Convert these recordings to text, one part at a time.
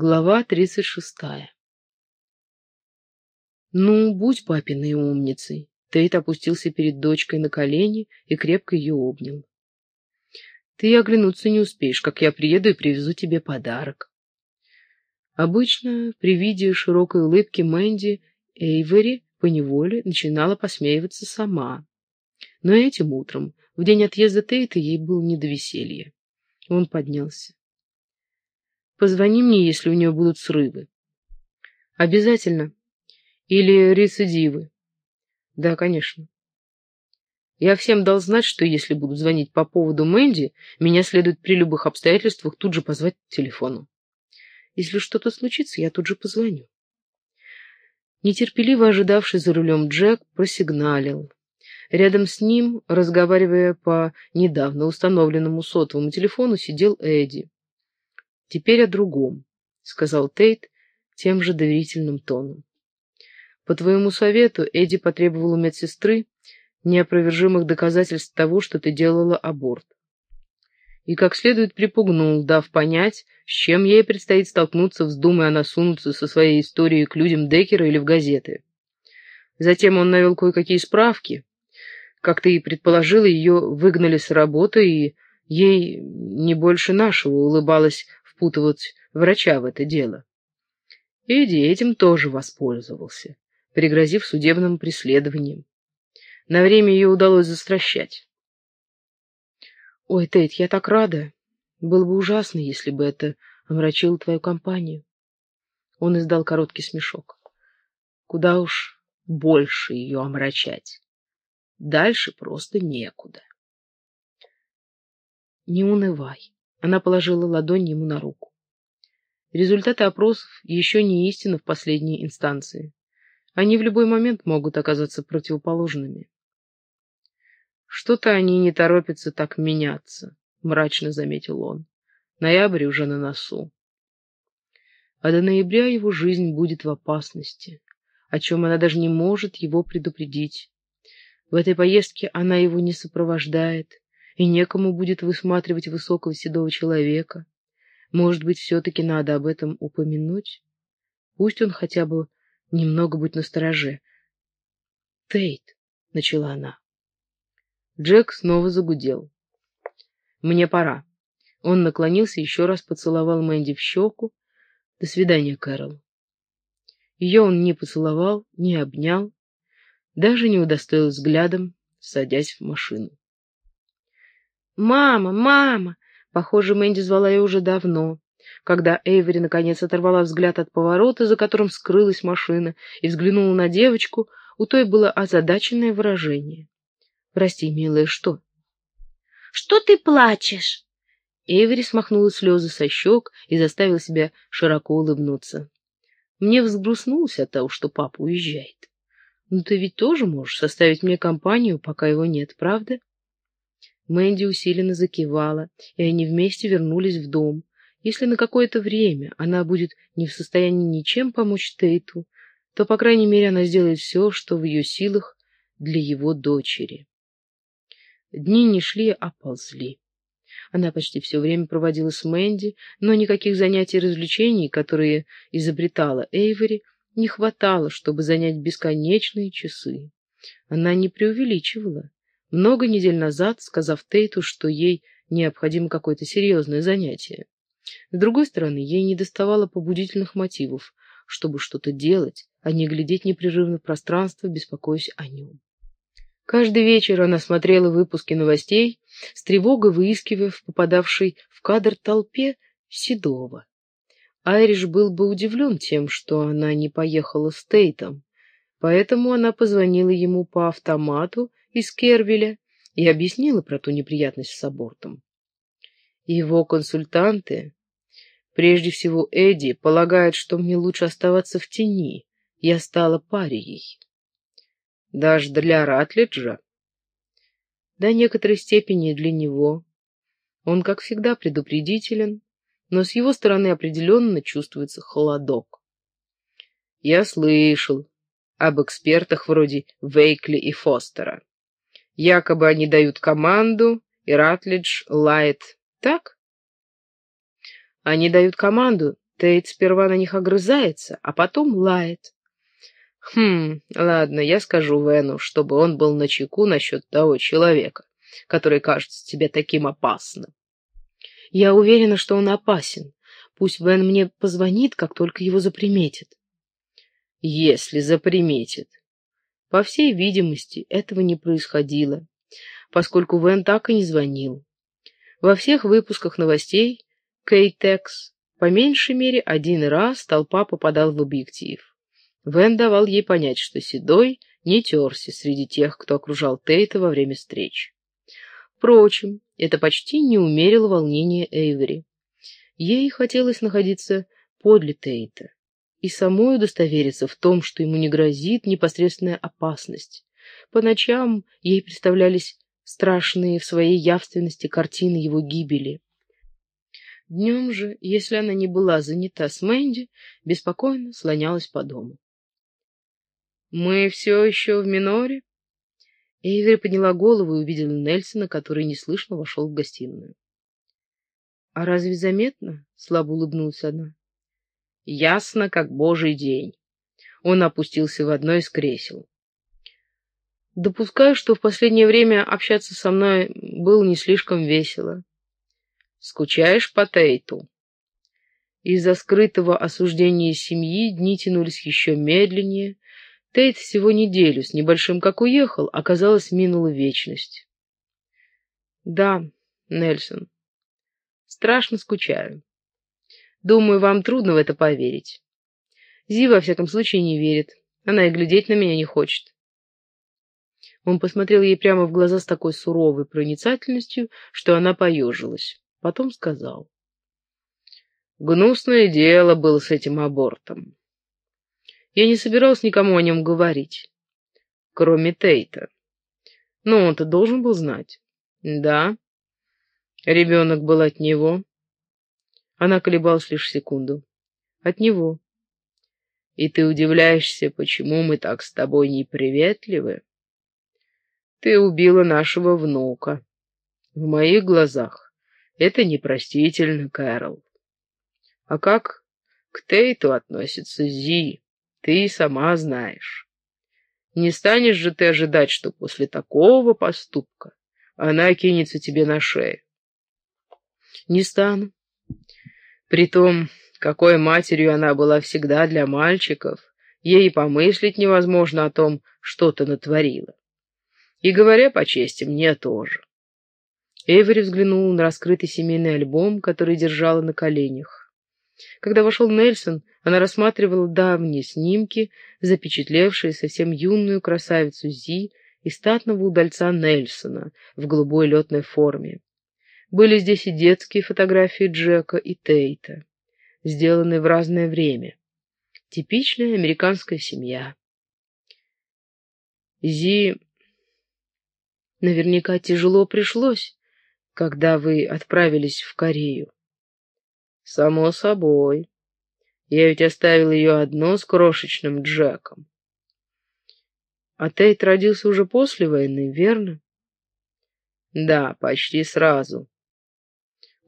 Глава тридцать шестая. «Ну, будь папиной умницей!» Тейт опустился перед дочкой на колени и крепко ее обнял. «Ты оглянуться не успеешь, как я приеду и привезу тебе подарок». Обычно при виде широкой улыбки Мэнди Эйвери поневоле начинала посмеиваться сама. Но этим утром, в день отъезда Тейта, ей было не до веселья. Он поднялся. Позвони мне, если у нее будут срывы. Обязательно. Или рецидивы. Да, конечно. Я всем дал знать, что если будут звонить по поводу Мэнди, меня следует при любых обстоятельствах тут же позвать к телефону. Если что-то случится, я тут же позвоню. Нетерпеливо ожидавший за рулем Джек просигналил. Рядом с ним, разговаривая по недавно установленному сотовому телефону, сидел Эдди. Теперь о другом, сказал Тейт тем же доверительным тоном. По твоему совету Эдди потребовал у медсестры неопровержимых доказательств того, что ты делала аборт. И как следует припугнул, дав понять, с чем ей предстоит столкнуться, вздумая она сунуться со своей историей к людям Деккера или в газеты. Затем он навел кое-какие справки. Как ты и предположила, ее выгнали с работы, и ей не больше нашего улыбалась впутывать врача в это дело. Эдди этим тоже воспользовался, пригрозив судебным преследованием. На время ее удалось застращать. «Ой, Тейт, я так рада. Было бы ужасно, если бы это омрачило твою компанию». Он издал короткий смешок. «Куда уж больше ее омрачать. Дальше просто некуда». «Не унывай. Она положила ладонь ему на руку. Результаты опросов еще не истина в последней инстанции. Они в любой момент могут оказаться противоположными. Что-то они не торопятся так меняться, мрачно заметил он. Ноябрь уже на носу. А до ноября его жизнь будет в опасности, о чем она даже не может его предупредить. В этой поездке она его не сопровождает, и некому будет высматривать высокого седого человека. Может быть, все-таки надо об этом упомянуть? Пусть он хотя бы немного будет настороже. «Тейт», — начала она. Джек снова загудел. «Мне пора». Он наклонился, еще раз поцеловал Мэнди в щеку. «До свидания, Кэрол». Ее он не поцеловал, не обнял, даже не удостоил взглядом, садясь в машину. «Мама! Мама!» Похоже, Мэнди звала ее уже давно. Когда Эйвери наконец оторвала взгляд от поворота, за которым скрылась машина, и взглянула на девочку, у той было озадаченное выражение. «Прости, милая, что?» «Что ты плачешь?» Эйвери смахнула слезы со щек и заставила себя широко улыбнуться. «Мне взгрустнулось от того, что папа уезжает. Но ты ведь тоже можешь составить мне компанию, пока его нет, правда?» Мэнди усиленно закивала, и они вместе вернулись в дом. Если на какое-то время она будет не в состоянии ничем помочь Тейту, то, по крайней мере, она сделает все, что в ее силах для его дочери. Дни не шли, а ползли. Она почти все время проводила с Мэнди, но никаких занятий и развлечений, которые изобретала Эйвори, не хватало, чтобы занять бесконечные часы. Она не преувеличивала. Много недель назад, сказав Тейту, что ей необходимо какое-то серьезное занятие. С другой стороны, ей не доставало побудительных мотивов, чтобы что-то делать, а не глядеть непрерывно в пространство, беспокоясь о нем. Каждый вечер она смотрела выпуски новостей, с тревогой выискивая в попадавшей в кадр толпе Седова. Айриш был бы удивлен тем, что она не поехала с Тейтом, поэтому она позвонила ему по автомату из Кервеля и объяснила про ту неприятность с абортом. Его консультанты, прежде всего Эдди, полагают, что мне лучше оставаться в тени. Я стала парией. Даже для Ратлиджа? До некоторой степени для него. Он, как всегда, предупредителен, но с его стороны определенно чувствуется холодок. Я слышал об экспертах вроде Вейкли и Фостера. Якобы они дают команду, и Ратлидж лает. Так? Они дают команду, Тейт сперва на них огрызается, а потом лает. Хм, ладно, я скажу Вену, чтобы он был начеку насчет того человека, который кажется тебе таким опасным. Я уверена, что он опасен. Пусть Вен мне позвонит, как только его заприметит. Если заприметит. По всей видимости, этого не происходило, поскольку Вен так и не звонил. Во всех выпусках новостей Кейтекс по меньшей мере один раз толпа попадал в объектив. Вен давал ей понять, что Седой не терся среди тех, кто окружал Тейта во время встреч. Впрочем, это почти не умерило волнения Эйвери. Ей хотелось находиться подле Тейта и самой удостовериться в том, что ему не грозит непосредственная опасность. По ночам ей представлялись страшные в своей явственности картины его гибели. Днем же, если она не была занята с Мэнди, беспокойно слонялась по дому. «Мы все еще в миноре?» Эйвери подняла голову и увидела Нельсона, который неслышно вошел в гостиную. «А разве заметно?» — слабо улыбнулась она. «Ясно, как божий день». Он опустился в одно из кресел. «Допускаю, что в последнее время общаться со мной было не слишком весело. Скучаешь по Тейту?» Из-за скрытого осуждения семьи дни тянулись еще медленнее, Тейт всего неделю с небольшим как уехал, оказалось, минула вечность. Да, Нельсон, страшно скучаю. Думаю, вам трудно в это поверить. Зи, во всяком случае, не верит. Она и глядеть на меня не хочет. Он посмотрел ей прямо в глаза с такой суровой проницательностью, что она поежилась. Потом сказал. Гнусное дело было с этим абортом. Я не собирался никому о нем говорить, кроме Тейта. Но он-то должен был знать. Да. Ребенок был от него. Она колебалась лишь секунду. От него. И ты удивляешься, почему мы так с тобой неприветливы? Ты убила нашего внука. В моих глазах это непростительно, Кэрол. А как к Тейту относится Зи? Ты сама знаешь. Не станешь же ты ожидать, что после такого поступка она кинется тебе на шею. Не стану. Притом, какой матерью она была всегда для мальчиков, ей помыслить невозможно о том, что ты натворила. И говоря по чести, мне тоже. Эйвери взглянул на раскрытый семейный альбом, который держала на коленях. Когда вошел Нельсон, она рассматривала давние снимки, запечатлевшие совсем юную красавицу Зи и статного удальца Нельсона в голубой летной форме. Были здесь и детские фотографии Джека и Тейта, сделанные в разное время. Типичная американская семья. Зи наверняка тяжело пришлось, когда вы отправились в Корею. Само собой. Я ведь оставил ее одно с крошечным Джеком. А Тейт родился уже после войны, верно? Да, почти сразу.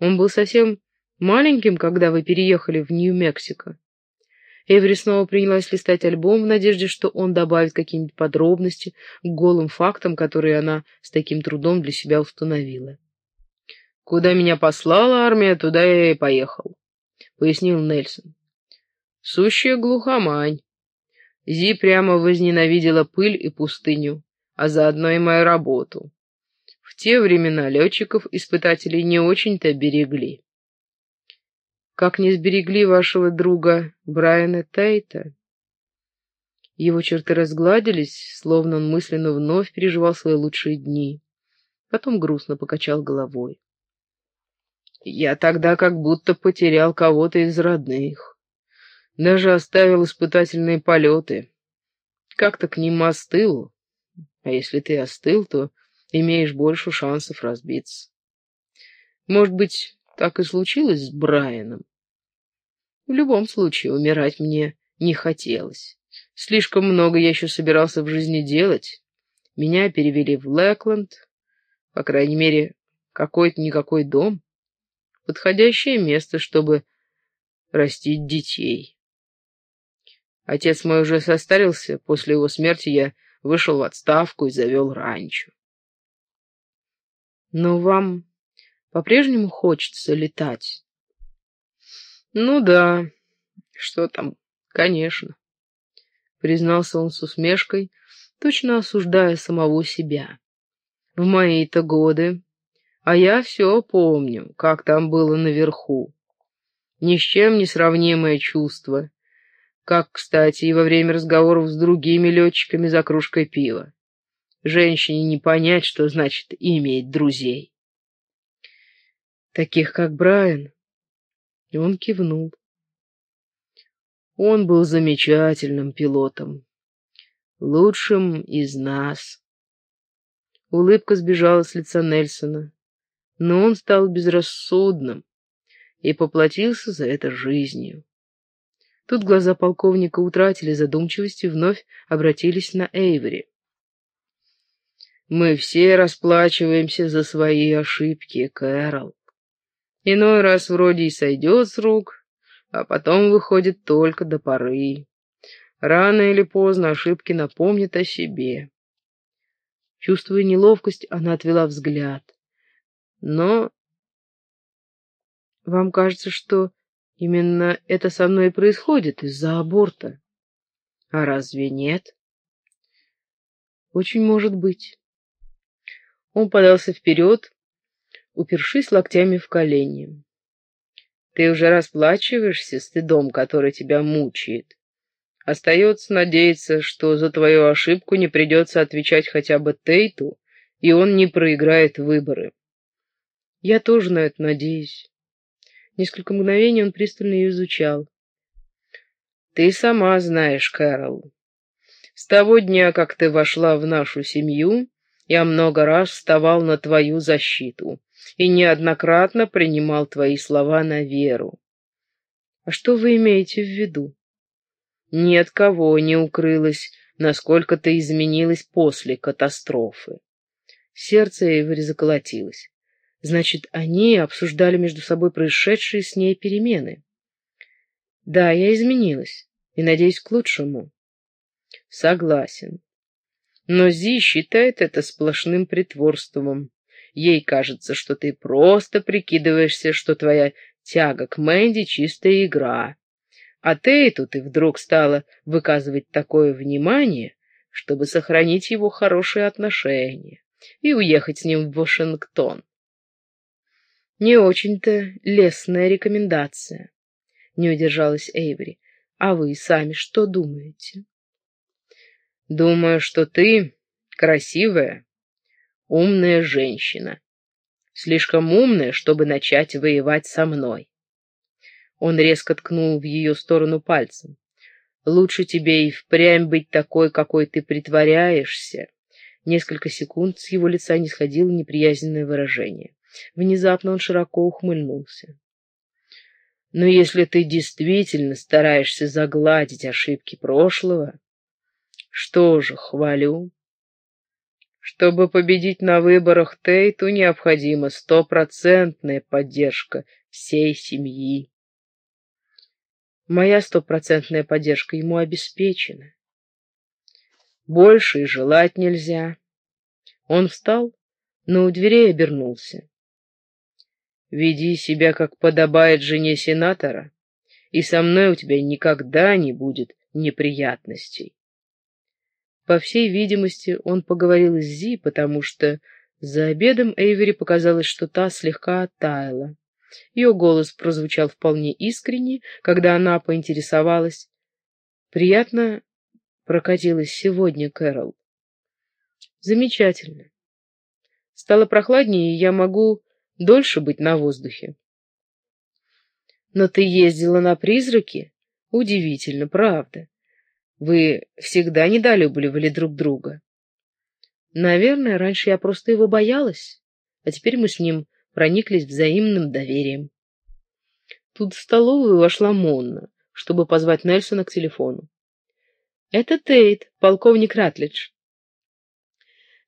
Он был совсем маленьким, когда вы переехали в Нью-Мексико. Эври снова принялась листать альбом в надежде, что он добавит какие-нибудь подробности к голым фактам, которые она с таким трудом для себя установила. «Куда меня послала армия, туда я и поехал», — пояснил Нельсон. Сущая глухомань. Зи прямо возненавидела пыль и пустыню, а заодно и мою работу. Те времена летчиков-испытателей не очень-то берегли. Как не сберегли вашего друга Брайана Тейта? Его черты разгладились, словно он мысленно вновь переживал свои лучшие дни. Потом грустно покачал головой. Я тогда как будто потерял кого-то из родных. Даже оставил испытательные полеты. Как-то к ним остыл. А если ты остыл, то имеешь больше шансов разбиться. Может быть, так и случилось с Брайаном? В любом случае, умирать мне не хотелось. Слишком много я еще собирался в жизни делать. Меня перевели в Лэкленд, по крайней мере, какой-то никакой дом. Подходящее место, чтобы растить детей. Отец мой уже состарился, после его смерти я вышел в отставку и завел ранчо. Но вам по-прежнему хочется летать? Ну да, что там, конечно, признался он с усмешкой, точно осуждая самого себя. В мои-то годы, а я все помню, как там было наверху. Ни с чем не сравнимое чувство, как, кстати, и во время разговоров с другими летчиками за кружкой пива. Женщине не понять, что значит иметь друзей. Таких, как Брайан. И он кивнул. Он был замечательным пилотом, лучшим из нас. Улыбка сбежала с лица Нельсона, но он стал безрассудным и поплатился за это жизнью. Тут глаза полковника утратили задумчивость и вновь обратились на Эйвери. «Мы все расплачиваемся за свои ошибки, Кэрол. Иной раз вроде и сойдет с рук, а потом выходит только до поры. Рано или поздно ошибки напомнят о себе». Чувствуя неловкость, она отвела взгляд. «Но вам кажется, что Именно это со мной и происходит из-за аборта. А разве нет? Очень может быть. Он подался вперед, упершись локтями в колени. Ты уже расплачиваешься стыдом, который тебя мучает. Остается надеяться, что за твою ошибку не придется отвечать хотя бы Тейту, и он не проиграет выборы. Я тоже на это надеюсь. Несколько мгновений он пристально ее изучал. «Ты сама знаешь, Кэрол. С того дня, как ты вошла в нашу семью, я много раз вставал на твою защиту и неоднократно принимал твои слова на веру. А что вы имеете в виду? Ни от кого не укрылось, насколько ты изменилась после катастрофы. Сердце Эйвори заколотилось. Значит, они обсуждали между собой происшедшие с ней перемены. Да, я изменилась, и надеюсь, к лучшему. Согласен. Но Зи считает это сплошным притворством. Ей кажется, что ты просто прикидываешься, что твоя тяга к Мэнди — чистая игра. А Тейту ты вдруг стала выказывать такое внимание, чтобы сохранить его хорошие отношения и уехать с ним в Вашингтон. Не очень-то лестная рекомендация. Не удержалась Эйври. А вы сами что думаете? Думаю, что ты красивая, умная женщина. Слишком умная, чтобы начать воевать со мной. Он резко ткнул в ее сторону пальцем. Лучше тебе и впрямь быть такой, какой ты притворяешься. Несколько секунд с его лица не сходило неприязненное выражение. Внезапно он широко ухмыльнулся. Но если ты действительно стараешься загладить ошибки прошлого, что же, хвалю. Чтобы победить на выборах Тейту, необходима стопроцентная поддержка всей семьи. Моя стопроцентная поддержка ему обеспечена. Больше и желать нельзя. Он встал, но у дверей обернулся. Веди себя, как подобает жене сенатора, и со мной у тебя никогда не будет неприятностей. По всей видимости, он поговорил с Зи, потому что за обедом Эйвери показалось, что та слегка оттаяла. Ее голос прозвучал вполне искренне, когда она поинтересовалась. «Приятно прокатилась сегодня, Кэрол?» «Замечательно. Стало прохладнее, и я могу дольше быть на воздухе. Но ты ездила на призраки? Удивительно, правда. Вы всегда недолюбливали друг друга. Наверное, раньше я просто его боялась, а теперь мы с ним прониклись взаимным доверием. Тут в столовую вошла Монна, чтобы позвать Нельсона к телефону. «Это Тейт, полковник Ратлидж.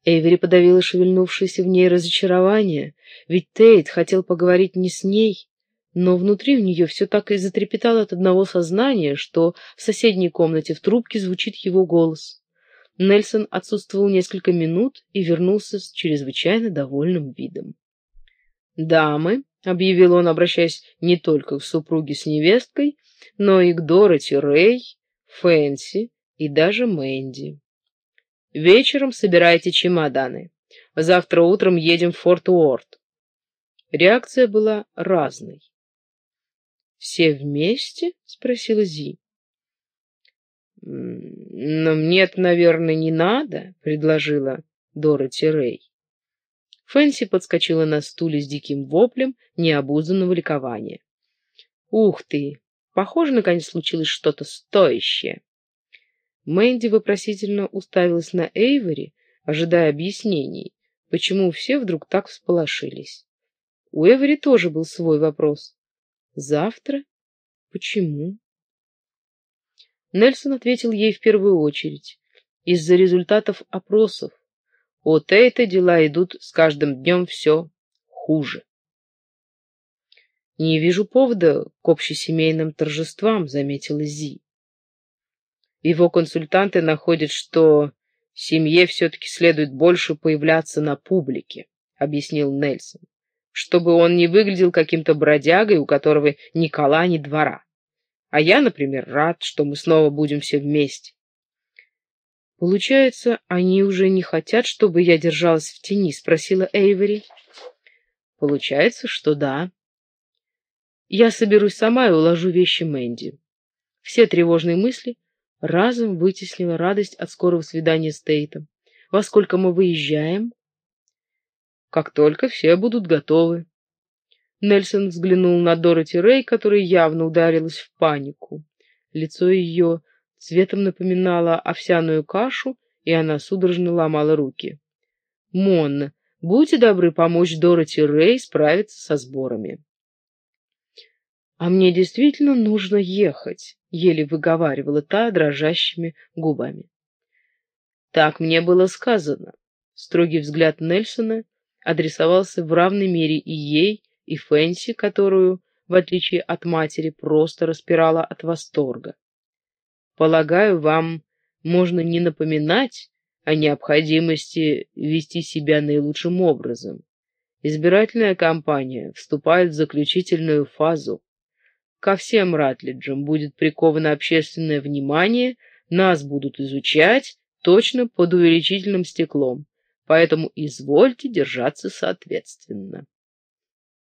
Эйвери подавила шевельнувшееся в ней разочарование, ведь Тейт хотел поговорить не с ней, но внутри у нее все так и затрепетало от одного сознания, что в соседней комнате в трубке звучит его голос. Нельсон отсутствовал несколько минут и вернулся с чрезвычайно довольным видом. «Дамы», — объявил он, обращаясь не только к супруге с невесткой, но и к Дороти Рэй, Фэнси и даже Мэнди. «Вечером собирайте чемоданы. Завтра утром едем в Форт Уорд». Реакция была разной. «Все вместе?» — спросила Зи. «Но мне-то, наверное, не надо», — предложила Дороти Рэй. Фэнси подскочила на стуле с диким воплем необузданного ликования. «Ух ты! Похоже, наконец случилось что-то стоящее!» Мэнди вопросительно уставилась на Эйвори, ожидая объяснений, почему все вдруг так всполошились. У Эйвори тоже был свой вопрос. Завтра? Почему? Нельсон ответил ей в первую очередь. Из-за результатов опросов. У Тейта дела идут с каждым днем все хуже. «Не вижу повода к общесемейным торжествам», — заметила Зи. Его консультанты находят, что семье все-таки следует больше появляться на публике, — объяснил Нельсон чтобы он не выглядел каким-то бродягой, у которого ни кола, ни двора. А я, например, рад, что мы снова будем все вместе. Получается, они уже не хотят, чтобы я держалась в тени, спросила Эйвери. Получается, что да. Я соберусь сама и уложу вещи Мэнди. Все тревожные мысли разом вытеснила радость от скорого свидания с Тейтом. Во сколько мы выезжаем? Как только все будут готовы. Нельсон взглянул на Дороти Рэй, которая явно ударилась в панику. Лицо ее цветом напоминало овсяную кашу, и она судорожно ломала руки. «Монна, будьте добры помочь Дороти Рэй справиться со сборами». «А мне действительно нужно ехать», — еле выговаривала та дрожащими губами. «Так мне было сказано». Строгий взгляд Нельсона адресовался в равной мере и ей, и Фэнси, которую, в отличие от матери, просто распирала от восторга. Полагаю, вам можно не напоминать о необходимости вести себя наилучшим образом. Избирательная кампания вступает в заключительную фазу. Ко всем Ратлиджам будет приковано общественное внимание, нас будут изучать точно под увеличительным стеклом поэтому извольте держаться соответственно.